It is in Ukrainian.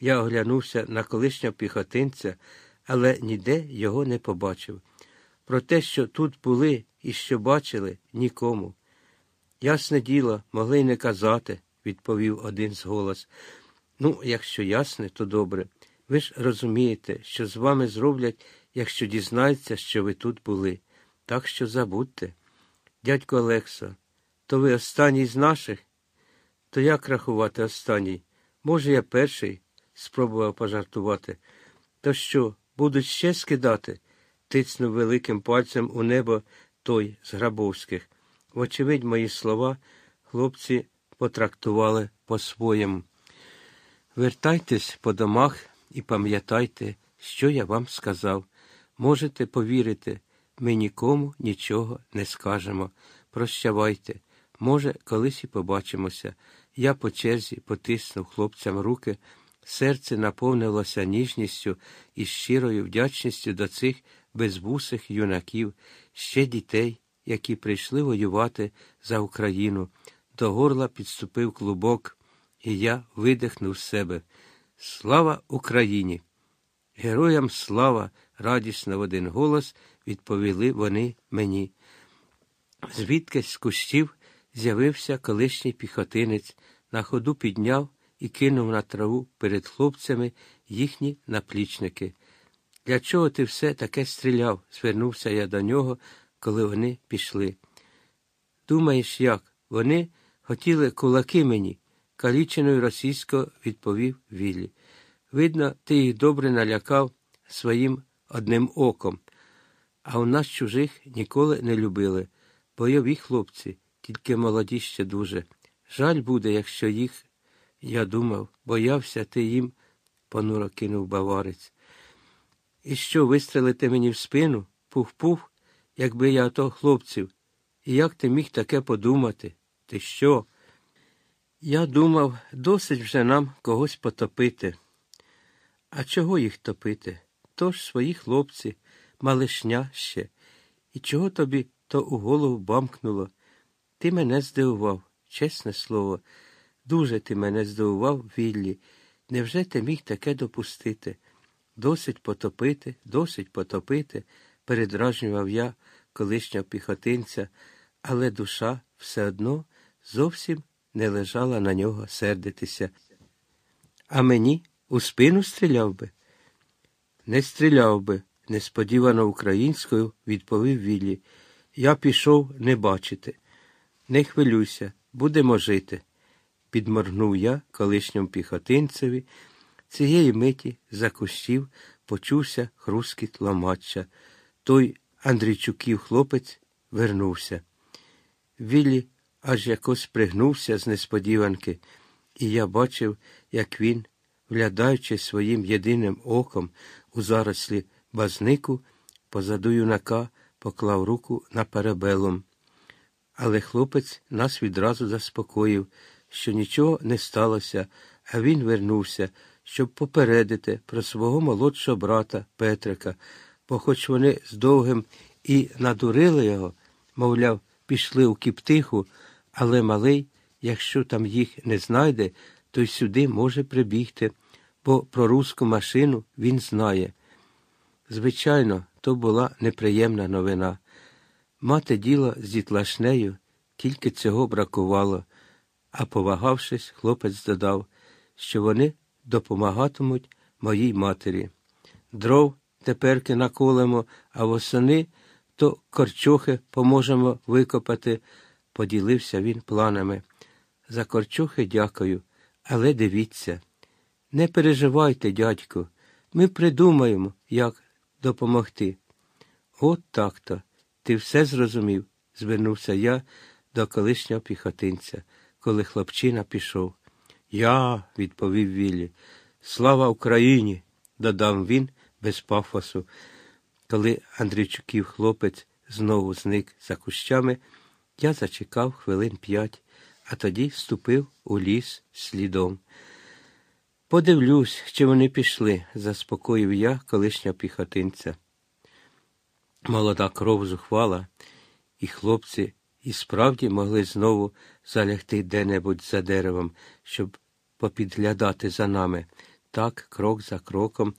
Я оглянувся на колишнього піхотинця, але ніде його не побачив. Про те, що тут були і що бачили, нікому. Ясне діло, могли й не казати, відповів один з голос. Ну, якщо ясне, то добре. Ви ж розумієте, що з вами зроблять, якщо дізнаються, що ви тут були. Так що забудьте. Дядько Олексо, то ви останній з наших? То як рахувати останній? Може, я перший? Спробував пожартувати. То що, будуть ще скидати? тицнув великим пальцем у небо той з Грабовських. Вочевидь, мої слова хлопці потрактували по-своєму. Вертайтесь по домах і пам'ятайте, що я вам сказав. Можете повірити, ми нікому нічого не скажемо. Прощавайте. Може, колись і побачимося. Я по черзі потиснув хлопцям руки, серце наповнилося ніжністю і щирою вдячністю до цих безвусих юнаків, ще дітей, які прийшли воювати за Україну. До горла підступив клубок, і я видихнув себе. Слава Україні! Героям слава! радісно в один голос відповіли вони мені. Звідкись з кущів з'явився колишній піхотинець, на ходу підняв і кинув на траву перед хлопцями їхні наплічники. Для чого ти все таке стріляв? звернувся я до нього, коли вони пішли. Думаєш, як? Вони хотіли кулаки мені, каліченою російсько відповів Віллі. Видно, ти їх добре налякав своїм одним оком, а у нас чужих ніколи не любили. Бойові хлопці, тільки молоді ще дуже. Жаль буде, якщо їх, я думав, боявся ти їм, понуро кинув баварець. І що, вистрелити мені в спину? Пух-пух, якби я ото хлопців. І як ти міг таке подумати? Ти що? Я думав, досить вже нам когось потопити. А чого їх топити? Тож свої хлопці, малишня ще. І чого тобі то у голову бамкнуло? Ти мене здивував, чесне слово. Дуже ти мене здивував, Віллі. Невже ти міг таке допустити? Досить потопити, досить потопити, передражнював я колишнього піхотинця, але душа все одно зовсім не лежала на нього сердитися. А мені у спину стріляв би? Не стріляв би, несподівано українською відповів Віллі. Я пішов не бачити. Не хвилюйся, будемо жити, підморгнув я колишньому піхотинцеві. Цієї миті за кущів почувся хрускіт ломача. Той Андрійчуків хлопець вернувся. Віллі аж якось пригнувся з несподіванки, і я бачив, як він, вглядаючи своїм єдиним оком у зарослі базнику, позаду юнака поклав руку на перебелом. Але хлопець нас відразу заспокоїв, що нічого не сталося, а він вернувся, щоб попередити про свого молодшого брата Петрика, бо хоч вони з довгим і надурили його, мовляв, пішли у кіптиху, але малий, якщо там їх не знайде, то й сюди може прибігти, бо про руську машину він знає. Звичайно, то була неприємна новина. Мати діло з дітлашнею, тільки цього бракувало, а повагавшись, хлопець додав, що вони допомагатимуть моїй матері. Дров теперки наколемо, а восени то корчохи поможемо викопати, поділився він планами. За корчохи дякую, але дивіться. Не переживайте, дядьку, ми придумаємо, як допомогти. От так то. Ти все зрозумів, звернувся я до колишнього піхотинця, коли хлопчина пішов. Я, відповів Віллі, слава Україні, додав він без пафосу. Коли Андрійчуків хлопець знову зник за кущами, я зачекав хвилин п'ять, а тоді вступив у ліс слідом. Подивлюсь, чи вони пішли, заспокоїв я колишнього піхотинця. Молода кров зухвала, і хлопці і справді могли знову залягти де-небудь за деревом, щоб попідглядати за нами. Так, крок за кроком,